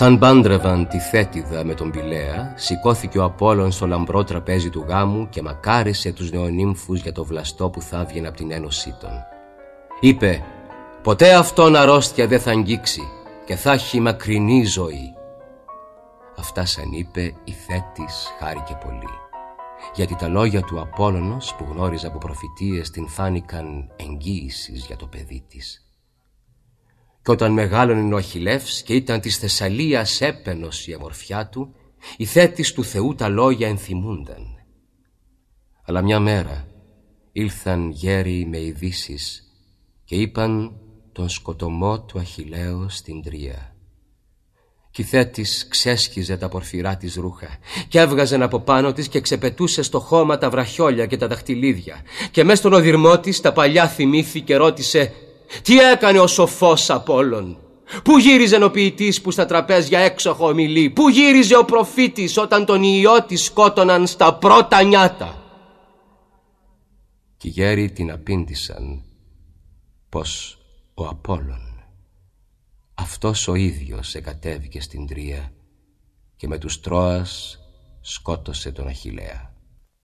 Σαν πάντρευαν τη θέτιδα με τον Πηλαία, σηκώθηκε ο Απόλλων στο λαμπρό τραπέζι του γάμου και μακάρισε τους νεονύμφους για το βλαστό που θα έβγαινε από την ένωσή των. Είπε «Ποτέ αυτόν αρρώστια δεν θα αγγίξει και θα έχει μακρινή ζωή». Αυτά σαν είπε η θέτης χάρηκε πολύ. Γιατί τα λόγια του Απόλλωνος που γνώριζε από προφητείες την φάνηκαν εγγύησης για το παιδί της. Και όταν μεγάλωνε ο Αχιλεύς και ήταν της Θεσσαλίας έπαινος η αμορφιά του, οι θέτης του Θεού τα λόγια ενθυμούνταν. Αλλά μια μέρα ήλθαν γέροι με ειδήσεις και είπαν τον σκοτωμό του Αχιλαίου στην Τρία. Κι η θέτης ξέσχιζε τα πορφυρά της ρούχα και έβγαζε από πάνω της και ξεπετούσε στο χώμα τα βραχιόλια και τα δαχτυλίδια και μέσα στον οδυρμό της τα παλιά θυμήθη και ρώτησε τι έκανε ο σοφός Απόλλων; Πού γύριζε ο ποιητής που στα τραπέζια έξοχο ομιλεί; Πού γύριζε ο προφήτης όταν τον ιό της σκότωναν στα πρώτα νιάτα; Κι οι γέροι την απήντησαν πως ο Απόλλων αυτός ο ίδιος εκατέβηκε στην Τρία και με τους Τρώας σκότωσε τον Αχιλέα.